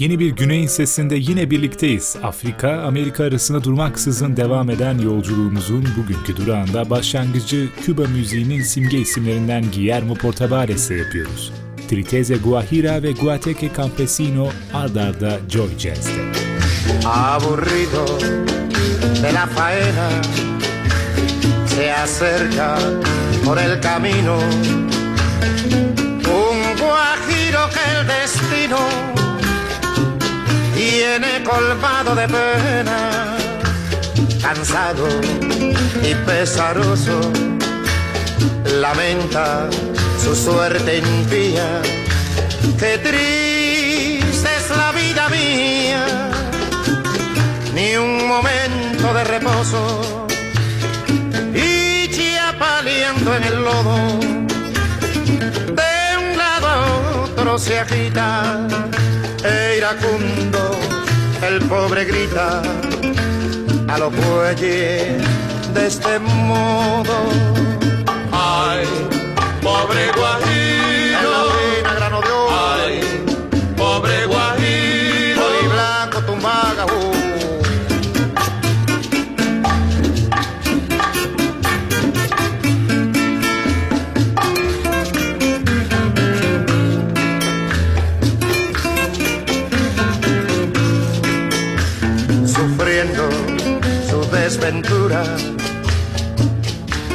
Yeni bir Güney'in sesinde yine birlikteyiz. Afrika, Amerika arasında durmaksızın devam eden yolculuğumuzun bugünkü durağında başlangıcı Küba müziğinin simge isimlerinden Guillermo Portabares'e yapıyoruz. Triteze Guajira ve Guateque Campesino ardarda Joy Jazz'de. Aburrido de la faena se acerca por el camino un guajiro que el destino viene colmado de pena, cansado y pesaroso, lamenta su suerte impía. Qué triste es la vida mía, ni un momento de reposo, y chiapaleando en el lodo, de un lado a otro se agita e iracundo el pobre grita a los bueyes de este modo. Ay, pobre guajiro.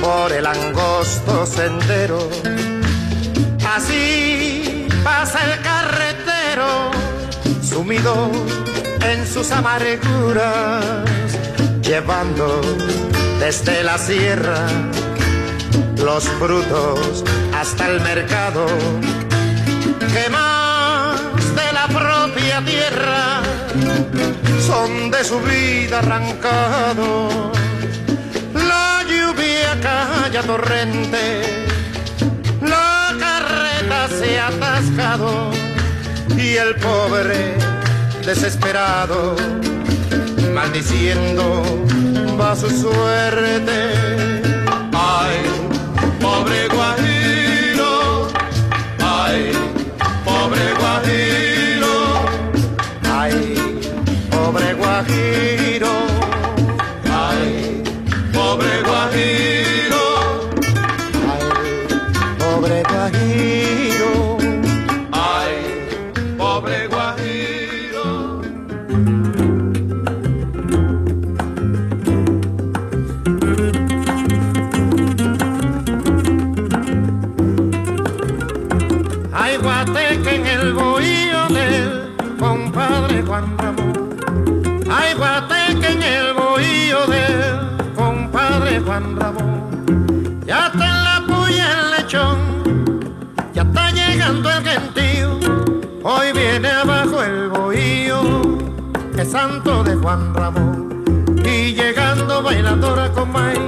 Por el angosto sendero. Así pasa el carretero, sumido en sus amarguras, llevando desde la sierra los frutos hasta el mercado. Que más de la propia tierra son de su vida arrancado. La lluvia calla torrente, la carreta se ha atascado y el pobre desesperado, maldiciendo va su suerte. Ay, pobre guajiro, ay, pobre guajiro, guajiro. Santo de Juan Ramón. Y llegando bailadora con maíz,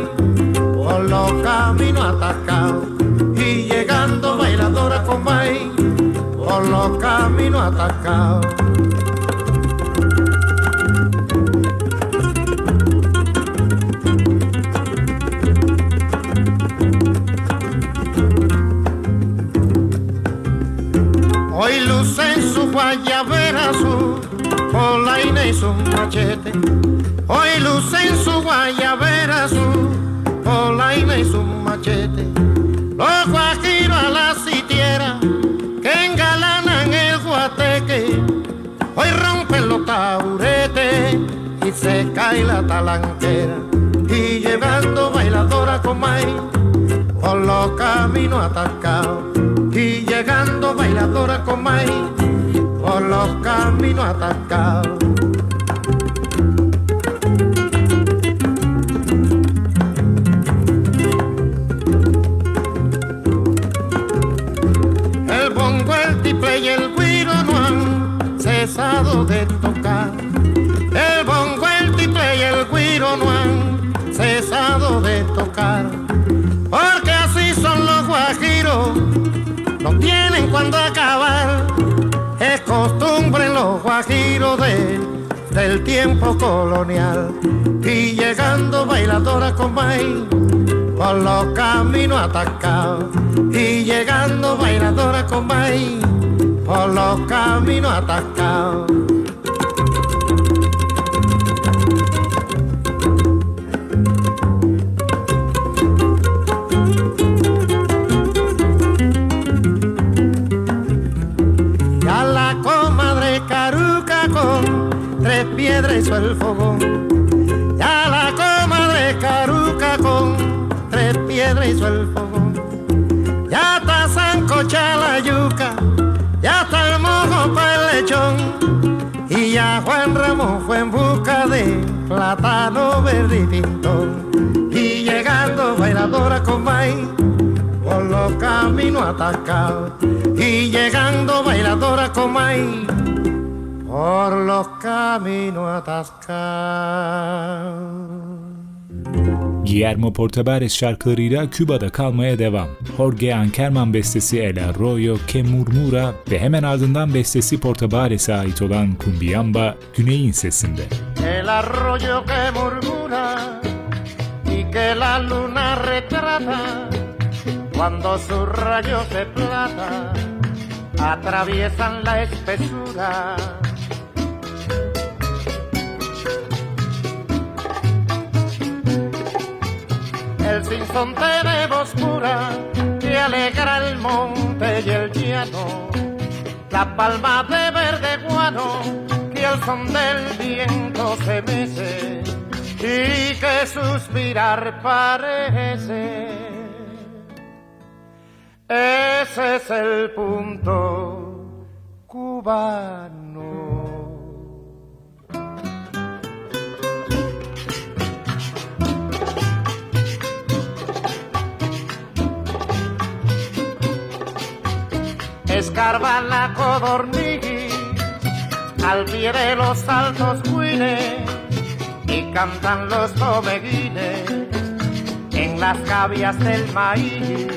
por los caminos atascados. Y llegando bailadora con maíz, por los caminos atascados. Hoy luce en su guayabera su polaina y su machete. Hoy luce en su guayabera su polaina y su machete. Los guajiros a la sitiera que engalanan el guateque. Hoy rompen los taburetes y se cae la talanquera. Y llevando bailadora con maíz por los caminos atascados y llegando bailadora con maíz por los caminos atascados. El bongo, el tiple y el guiro no han cesado de tocar. El bongo, el tiple y el guiro no han cesado de tocar. Porque así son los guajiros, no tienen cuando acabar. Costumbre los guajiros de, del tiempo colonial. Y llegando bailadora con maíz por los caminos atascados. Y llegando bailadora con maíz por los caminos atascados. Hizo el fogón. Ya la comadre Caruca con tres piedras hizo el fogón. Ya está sancocha la yuca, ya está el mojo para el lechón. Y ya Juan Ramón fue en busca de plátano verde y pintón. Y llegando bailadora con por los caminos atascados. Y llegando bailadora con maíz por los caminos atascados. Guillermo Portabares şarkılarıyla Küba'da kalmaya devam. Jorge Ankerman bestesi El Arroyo Que Murmura ve hemen ardından bestesi Portabares'e ait olan Cumbiamba Güney'in sesinde. El arroyo que murmura y que la luna retrata cuando sus rayos de plata atraviesan la espesura. El sinsonte de voz pura que alegra el monte y el llano, la palma de verde guano que al son del viento se mece y que suspirar parece. Ese es el punto cubano. Escarba la codorniz al pie de los altos cuines y cantan los tomeguines en las gavias del maíz.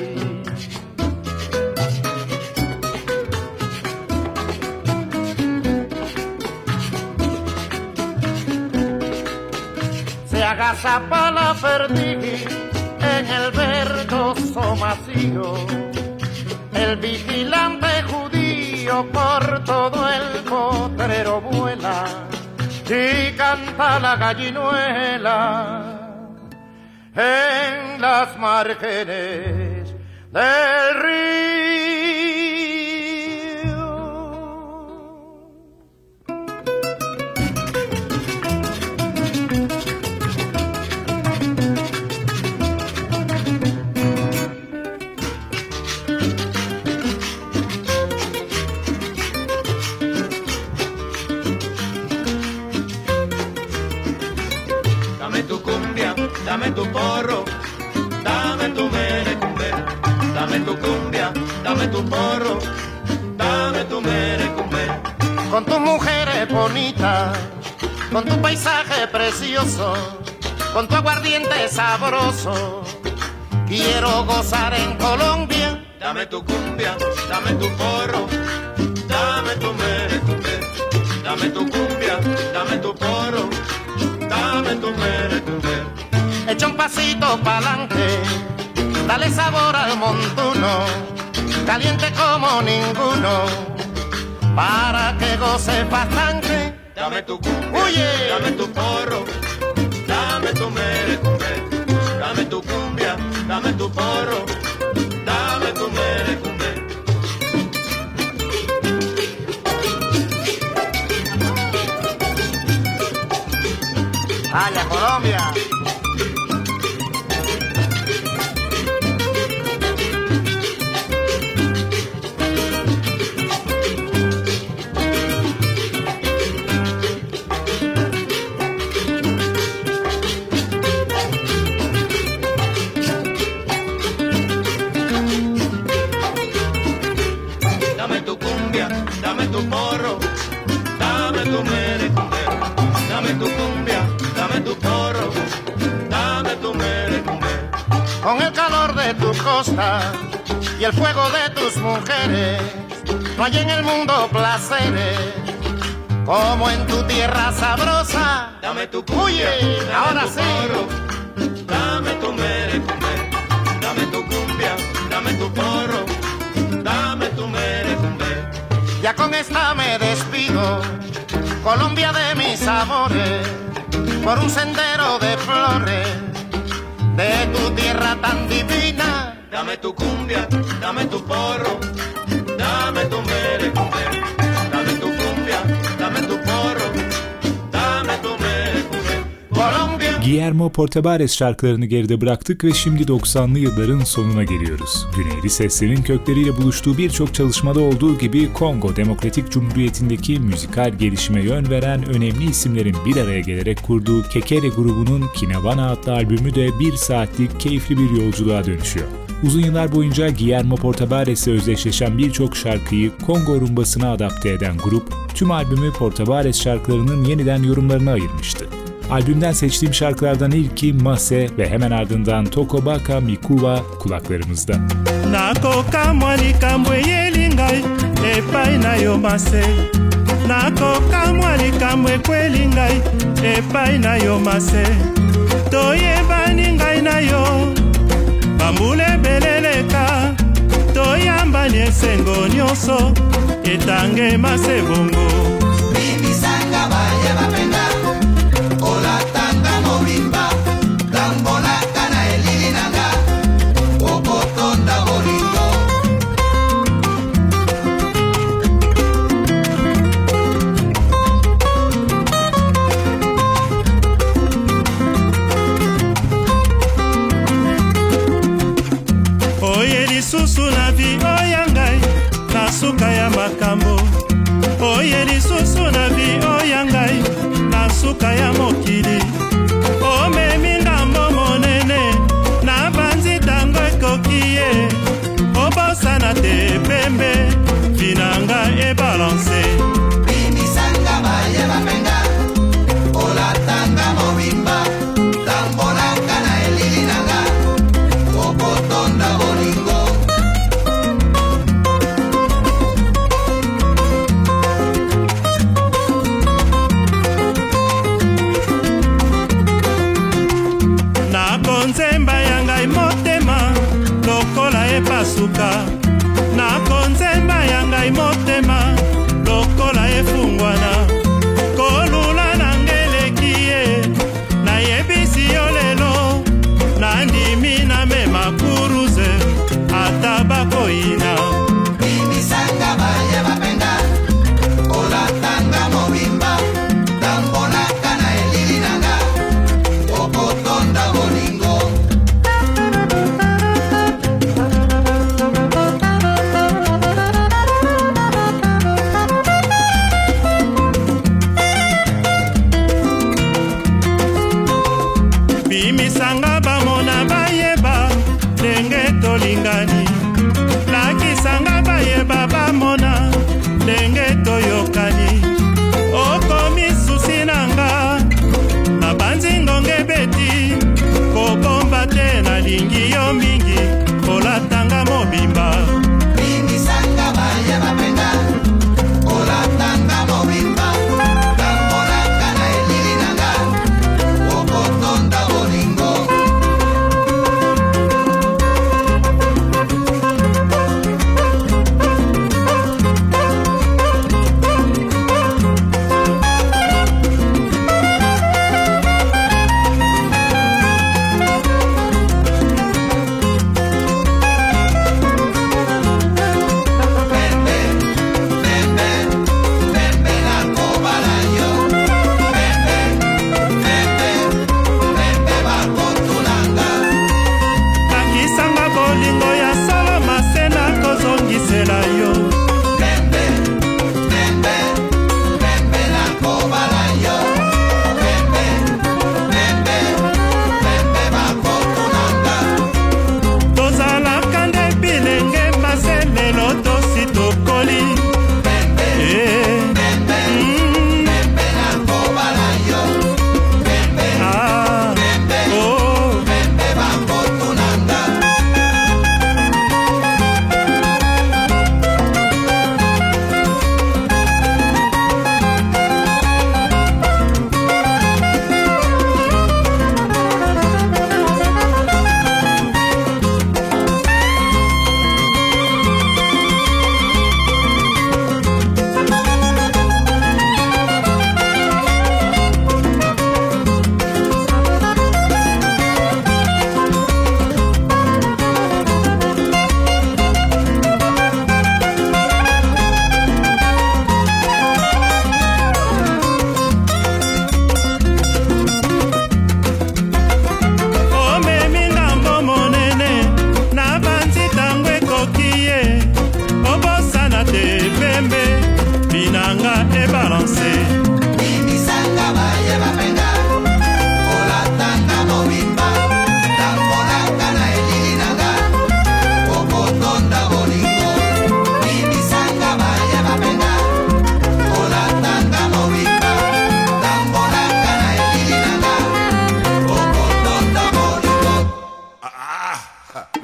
se agazapa la perdiz en el verdoso macío. El vigilante judío por todo el potrero vuela y canta la gallinuela en las márgenes del río. Dame tu cumbia, dame tu porro, dame tu merecumbe. con tus mujeres bonitas, con tu paisaje precioso, con tu aguardiente sabroso. Quiero gozar en Colombia, Dame tu cumbia, dame tu porro, dame tu merecumbe. Dame tu cumbia, dame tu porro, dame tu merecumbe. echa un pasito pa'lante, dale sabor al montuno, caliente como ninguno, para que goce bastante. Dame tu cumbia, Oye. dame tu porro, dame tu merecumbe. Dame tu cumbia, dame tu porro, dame tu merecumbe. ¡Allá Colombia! Con el calor de tu costa y el fuego de tus mujeres. No hay en el mundo placeres como en tu tierra sabrosa. Dame tu cumbia, Oye, dame ahora tu sí. porro, dame tu merecumbe. Dame tu cumbia, dame tu porro, dame tu merecumbe. Ya con esta me despido, Colombia de mis amores, por un sendero de flores, de tu tierra tan divina. Dame tu cumbia, dame tu porro, dame tu merecumbe. Dame tu cumbia, dame tu porro, Guillermo Portabares şarkılarını geride bıraktık ve şimdi 90'lı yılların sonuna geliyoruz. Güneyli seslerin kökleriyle buluştuğu birçok çalışmada olduğu gibi Kongo Demokratik Cumhuriyeti'ndeki müzikal gelişime yön veren önemli isimlerin bir araya gelerek kurduğu Kekere grubunun Kinavana adlı albümü de bir saatlik keyifli bir yolculuğa dönüşüyor. Uzun yıllar boyunca Guillermo Portabares'le özdeşleşen birçok şarkıyı Kongo rumbasına adapte eden grup, tüm albümü Portabares şarkılarının yeniden yorumlarına ayırmıştı. Albümden seçtiğim şarkılardan ilki Mase ve hemen ardından Tokobaka Mikuwa kulaklarımızda. nakokamwa likambo eyeli ngai epai na yo mase. Nakokamwa likambo ekweli ngai epai na yo mase. Toyebani ngai na yo bambula ebeleleka toyambani esengo nyonso etange mase bongo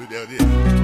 do. Yeah.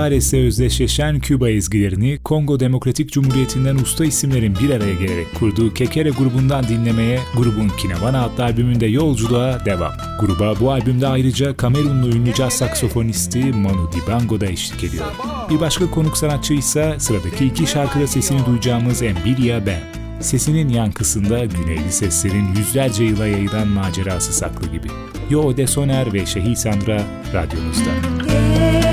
Portabales özdeşleşen Küba ezgilerini Kongo Demokratik Cumhuriyeti'nden usta isimlerin bir araya gelerek kurduğu Kekere grubundan dinlemeye grubun Kinavana adlı albümünde yolculuğa devam. Gruba bu albümde ayrıca Kamerunlu ünlü caz saksofonisti Manu Dibango da eşlik ediyor. Bir başka konuk sanatçı ise sıradaki iki şarkıda sesini duyacağımız Embilia Ben. Sesinin yankısında güneyli seslerin yüzlerce yıla yayılan macerası saklı gibi. Yo De Soner ve Şehit Sandra radyonuzda. kinshasa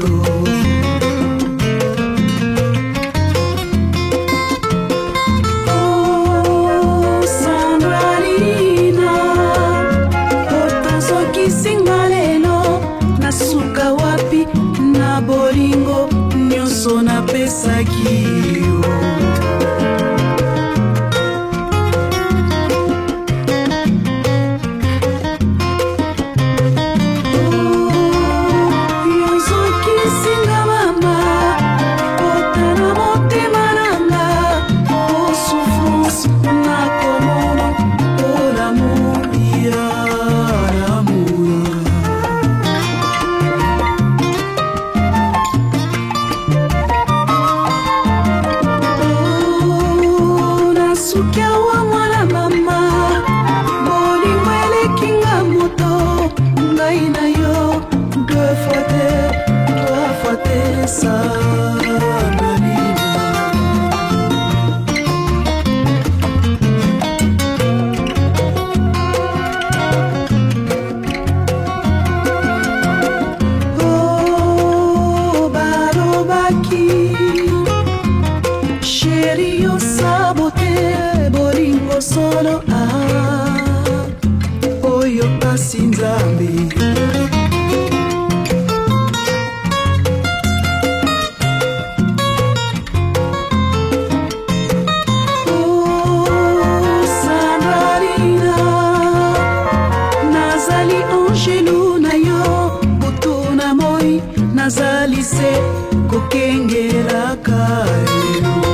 tú. kukengera kayo.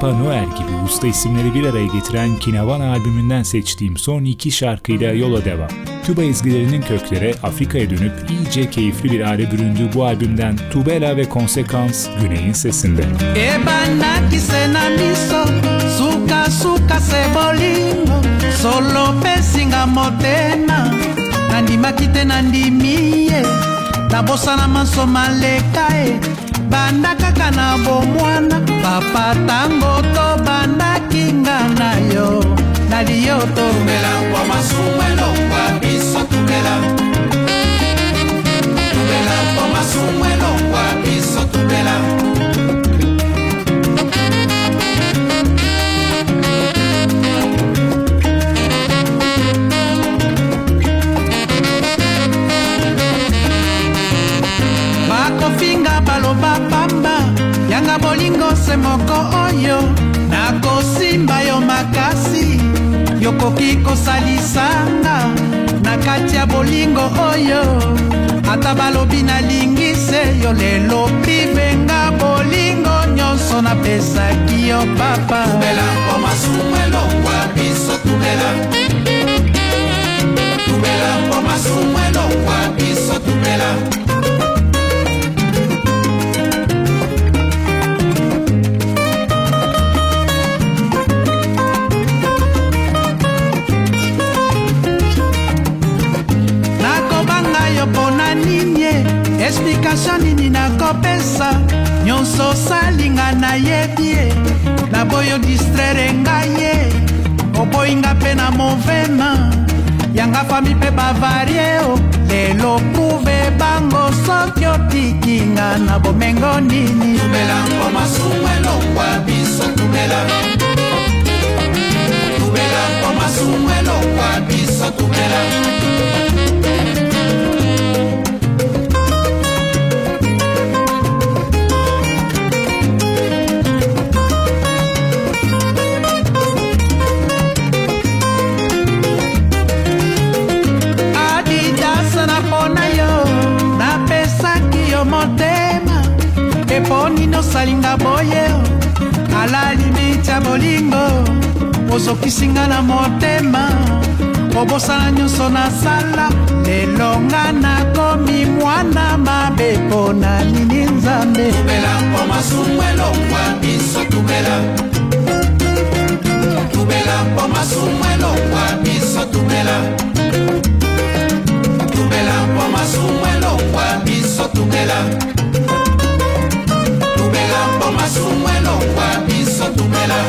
Papa Noel gibi usta isimleri bir araya getiren Kinavana albümünden seçtiğim son iki şarkıyla yola devam. Küba ezgilerinin kökleri Afrika'ya dönüp iyice keyifli bir hale büründü bu albümden Tubela ve Konsekans Güney'in sesinde. ebanaki se na miso sukasuka se bolingo solo pesinga motema maleka e banda kaka na bomwana papa tango tobandaki nga na yo. Naliyo tomela Tumela kwa masumu papa. Tumela poma sumelo kwa biso tumela Tumela kwa biso tumela explication nini nakopesa nyonso salinga na naboyo distraire ngai ye. Oboyinga mpe na movema. Yanga fami mpe bavarie o lelo kuve bango soki otikinga na bomengo nini. Tumela kwa masumu elongwa biso tumela. Tumela kwa masumu elongwa biso tumela nalinga boye ala limiti ya bolingo. Ozokisinga na motema kobosana nyonso nasala lelonga nakomi mwana mabe mpo na nini nzambe. Tubela mpo masumu elongwa biso tubela. Tubela mpo masumu elongwa biso tubela. Tubela mpo masumu elongwa biso tubela. sumwelo kwa biso tumela.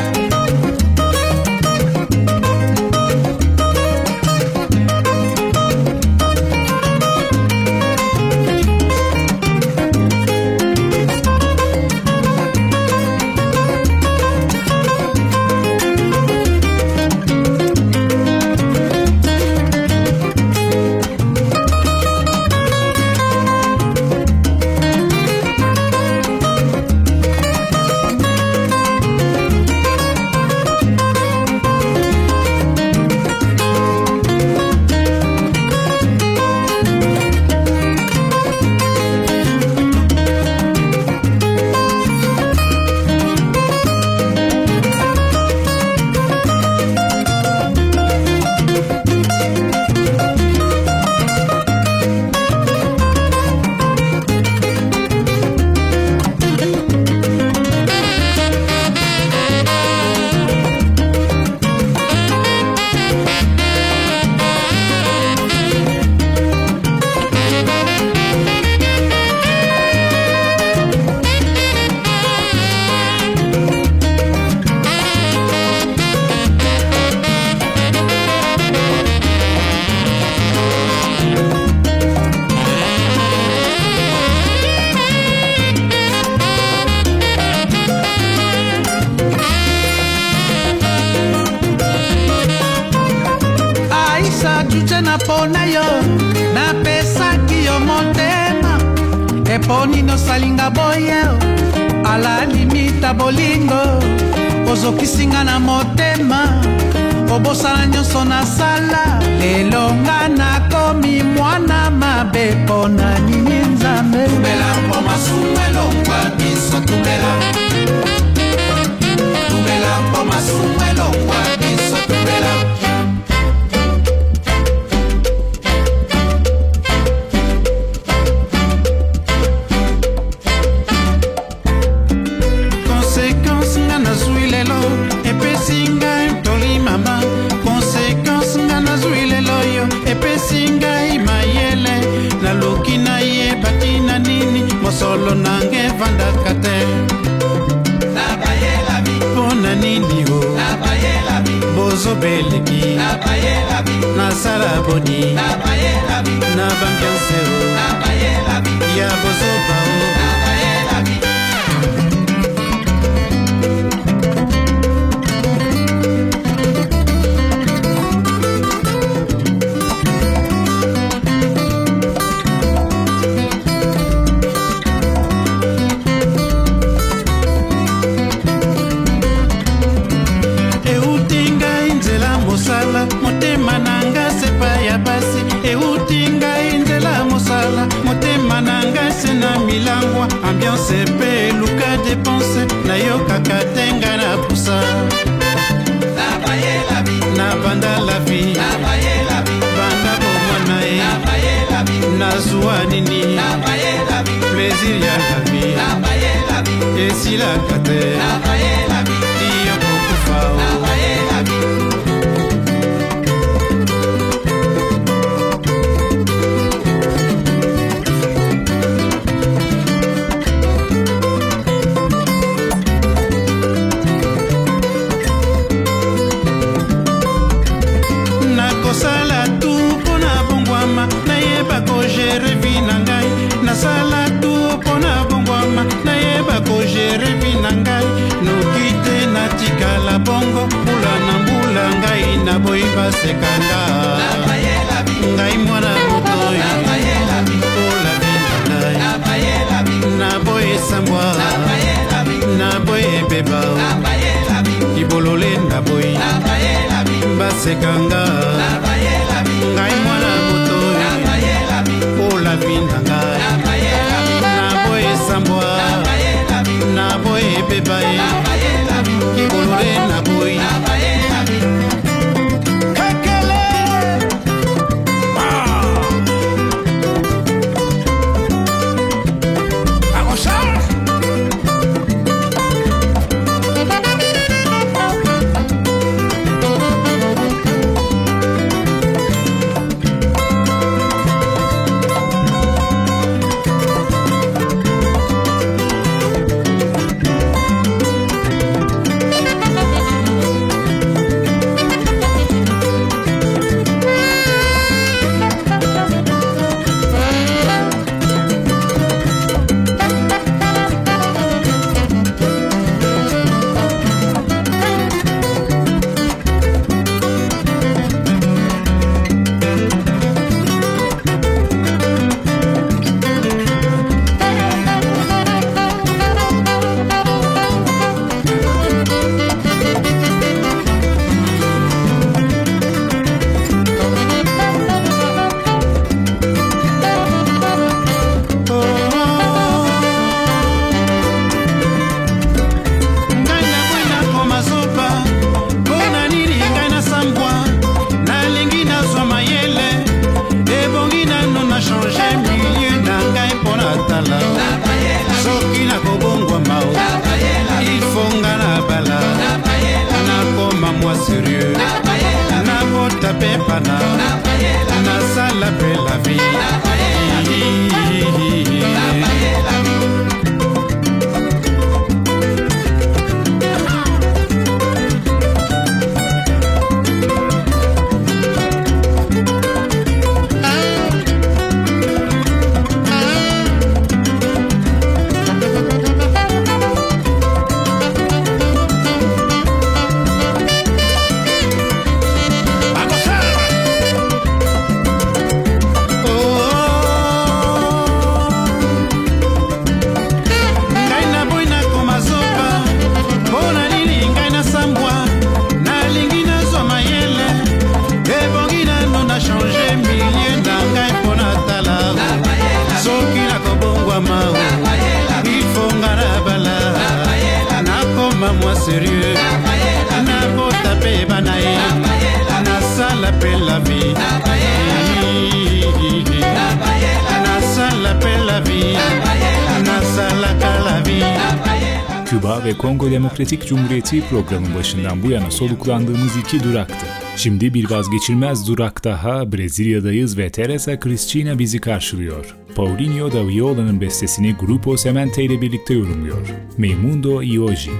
Demokratik Cumhuriyeti programın başından bu yana soluklandığımız iki duraktı. Şimdi bir vazgeçilmez durak daha Brezilya'dayız ve Teresa Cristina bizi karşılıyor. Paulinho da Viola'nın bestesini Grupo Semente ile birlikte yorumluyor. Meimundo Ioji.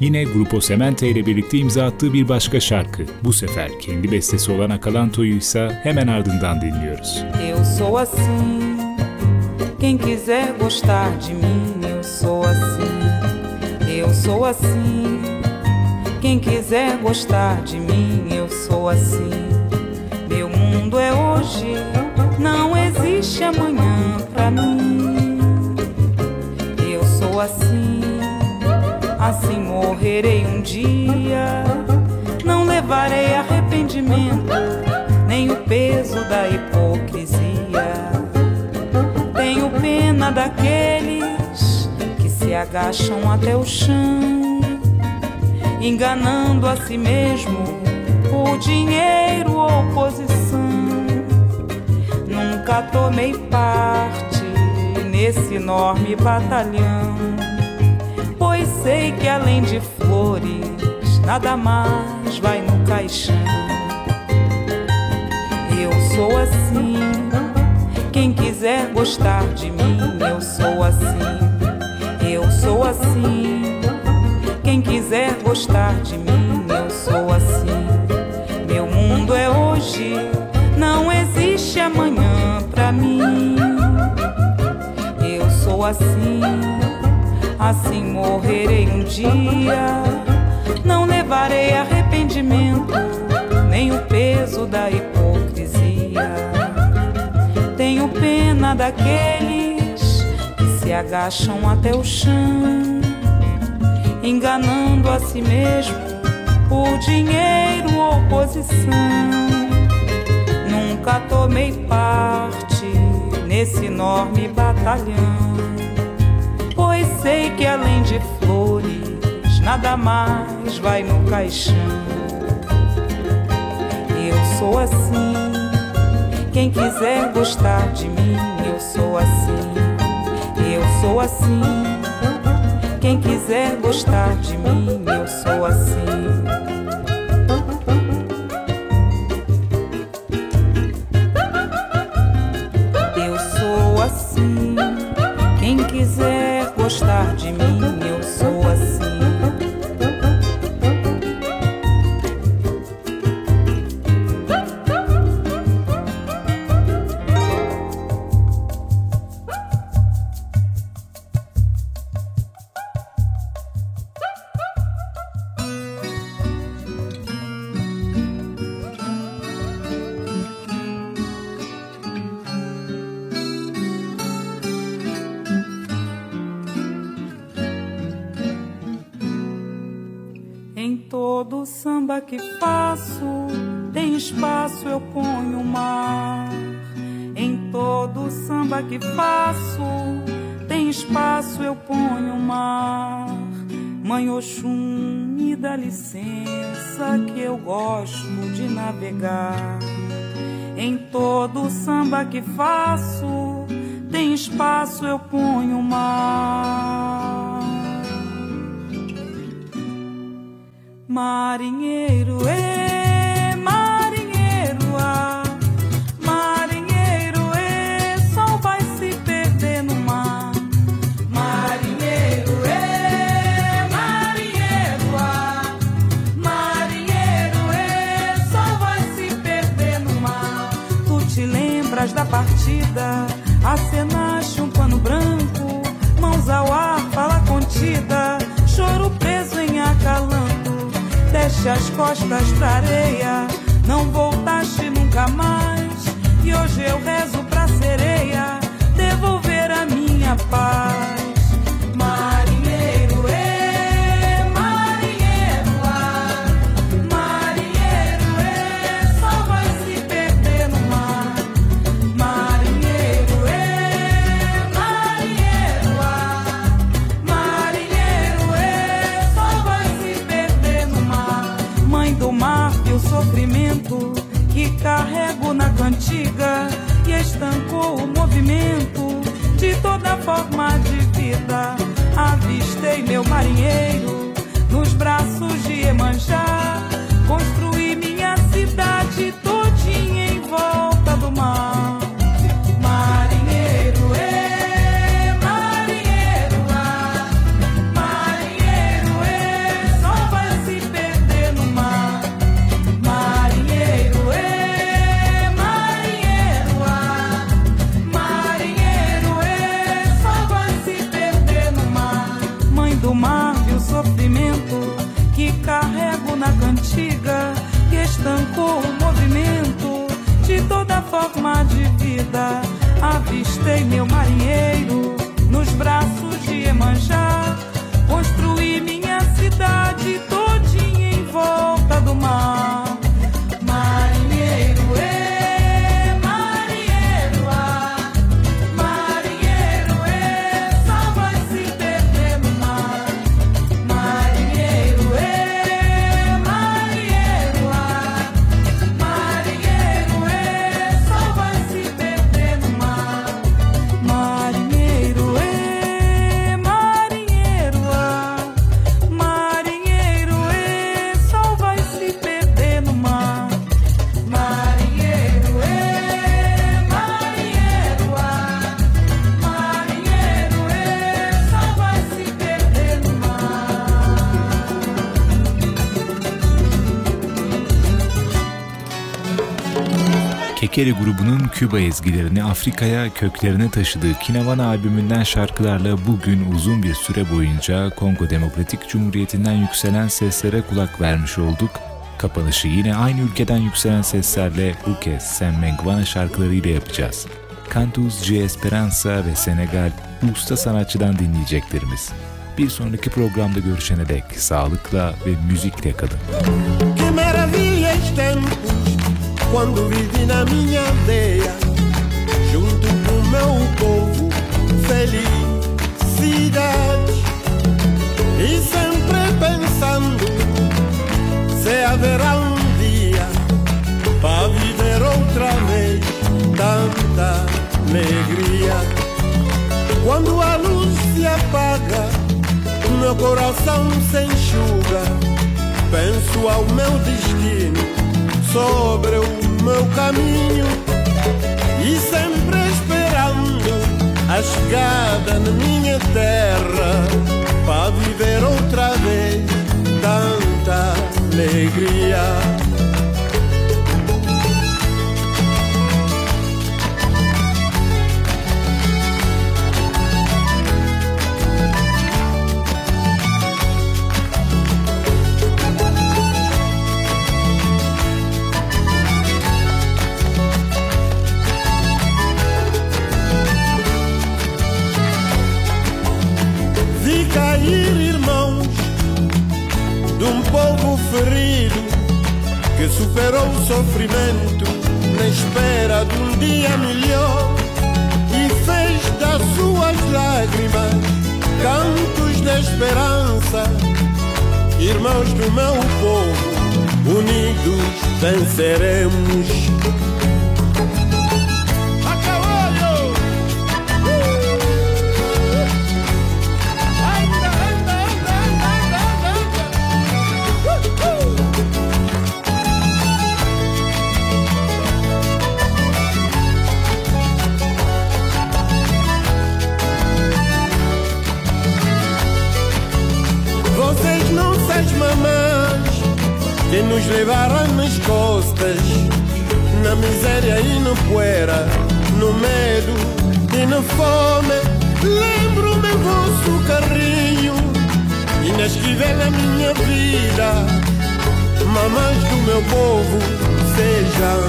Yine Grupo Semente ile birlikte imza attığı bir başka şarkı. Bu sefer kendi bestesi olan Akalanto'yu ise hemen ardından dinliyoruz. Eu sou assim, quem quiser gostar de mim, eu sou assim. Sou assim, quem quiser gostar de mim, eu sou assim. Meu mundo é hoje, não existe amanhã pra mim. Eu sou assim, assim morrerei um dia. Não levarei arrependimento, nem o peso da hipocrisia. Tenho pena daqueles que se agacham até o chão, enganando a si mesmo por dinheiro ou posição. Nunca tomei parte nesse enorme batalhão, pois sei que além de flores, nada mais vai no caixão. Eu sou assim, quem quiser gostar de mim, eu sou assim. Eu sou assim, quem quiser gostar de mim, eu sou assim. Meu mundo é hoje, não existe amanhã pra mim. Eu sou assim, assim morrerei um dia. Não levarei arrependimento, nem o peso da hipocrisia. Tenho pena daqueles que agacham até o chão, enganando a si mesmo por dinheiro ou posição. Nunca tomei parte nesse enorme batalhão, pois sei que além de flores, nada mais vai no caixão. Eu sou assim, quem quiser gostar de mim, eu sou assim. Sou assim, quem quiser gostar de mim, eu sou assim. Eu sou assim. Quem quiser gostar de mim, Kekere grubunun Küba ezgilerini Afrika'ya köklerine taşıdığı Kinavana albümünden şarkılarla bugün uzun bir süre boyunca Kongo Demokratik Cumhuriyeti'nden yükselen seslere kulak vermiş olduk. Kapanışı yine aynı ülkeden yükselen seslerle bu kez Sam Mengwana şarkılarıyla yapacağız. Cantus G. Esperanza ve Senegal usta sanatçıdan dinleyeceklerimiz. Bir sonraki programda görüşene dek sağlıkla ve müzikle kalın. Maravilha quando vivi na minha aldeia, junto com meu povo, felicidade. E sempre pensando se haverá um dia para viver outra vez tanta alegria. Quando a luz se apaga, meu coração se enxuga, penso ao meu destino sobre o meu caminho e sempre esperando a chegada na minha terra para viver outra vez tanta alegria. O sofrimento na espera de um dia melhor e fez das suas lágrimas cantos de esperança. Irmãos do meu povo, unidos venceremos. Que nos levaram nas costas, na miséria e na poeira, no medo e na fome. Lembro-me vosso carinho, inesquível na minha vida. Mamães do meu povo, sejam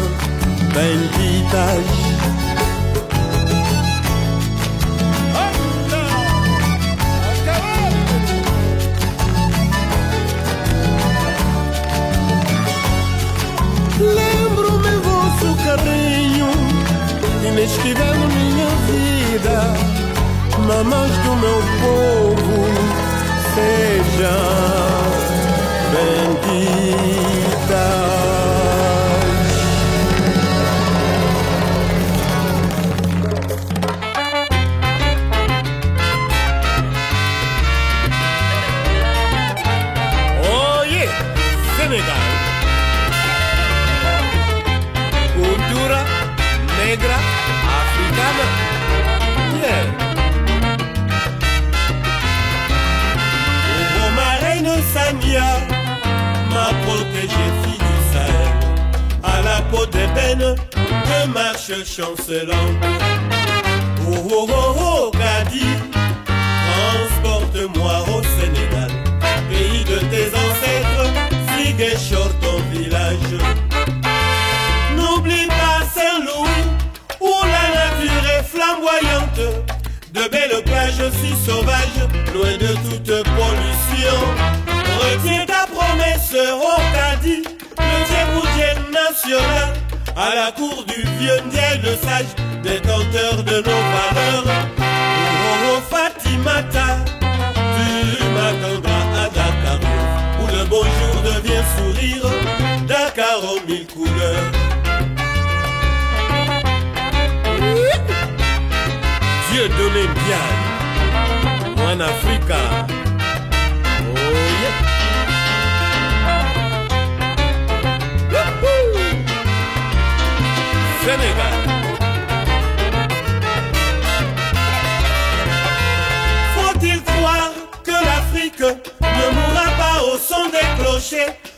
benditas. Mamães do meu povo, seja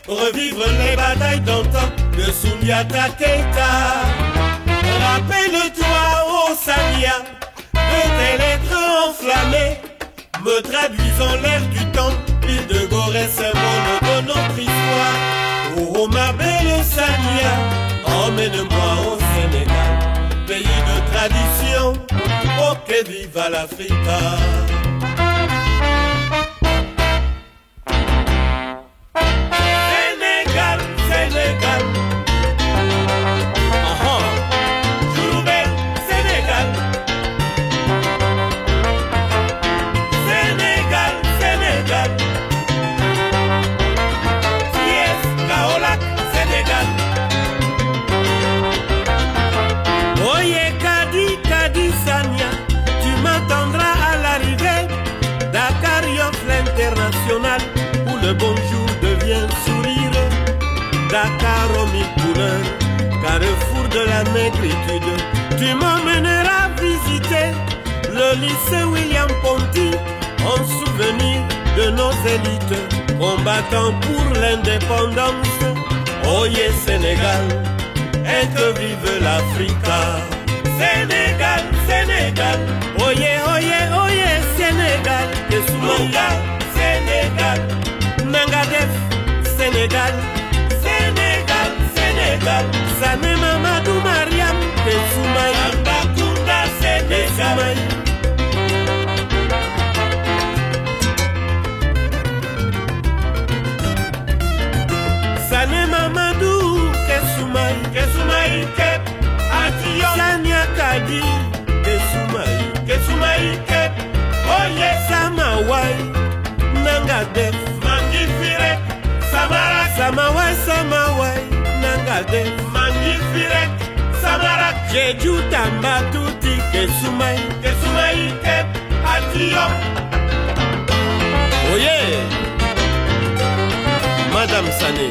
Revivre les batailles d'antan de Soumiata Keita Rappelle-toi, oh Sania, de tes lettres enflammées, me traduisant l'air du temps, l'île de Gorée symbole de notre histoire. Oh, oh, ma belle Sania, emmène-moi au Sénégal, pays de tradition, oh que viva l'Africa. De nos élites combattant pour l'indépendance. Oyez Sénégal, et que vive l'Africa. Sénégal, Sénégal, oyez, oyez, oyez Sénégal, Kesumanga, Sénégal, Nangadef, Sénégal, Sénégal, Sénégal, kesumai kesumai kesumai ke oh, oyesamawai nanga def mangifire samara samawai samawai nanga def mangifire samara jejutamba tuti kesumai. Kesumai ke. Atiyo oye oh yeah. madame sané.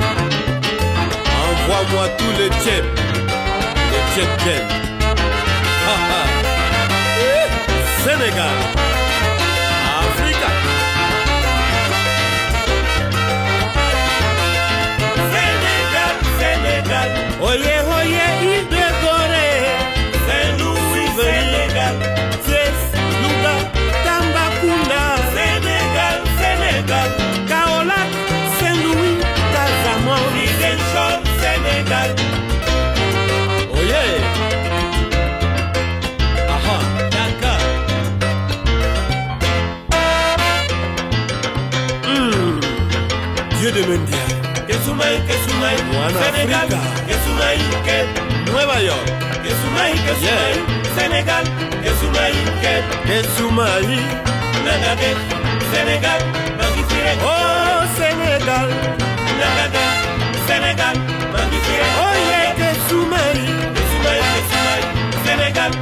Envoie-moi tout le tchèp le tchèp Sénégal. Oye, oye, Que Sumai, que Sumai, Senegal, que Sumai, que Nueva York. Que Sumai, que Senegal, que Sumai, que Que Sumai, Nagade, Senegal, Magisire. Oh, Senegal, Nagade, Senegal, Magisire. Oye, que Sumai, que Sumai, que Sumai, Senegal.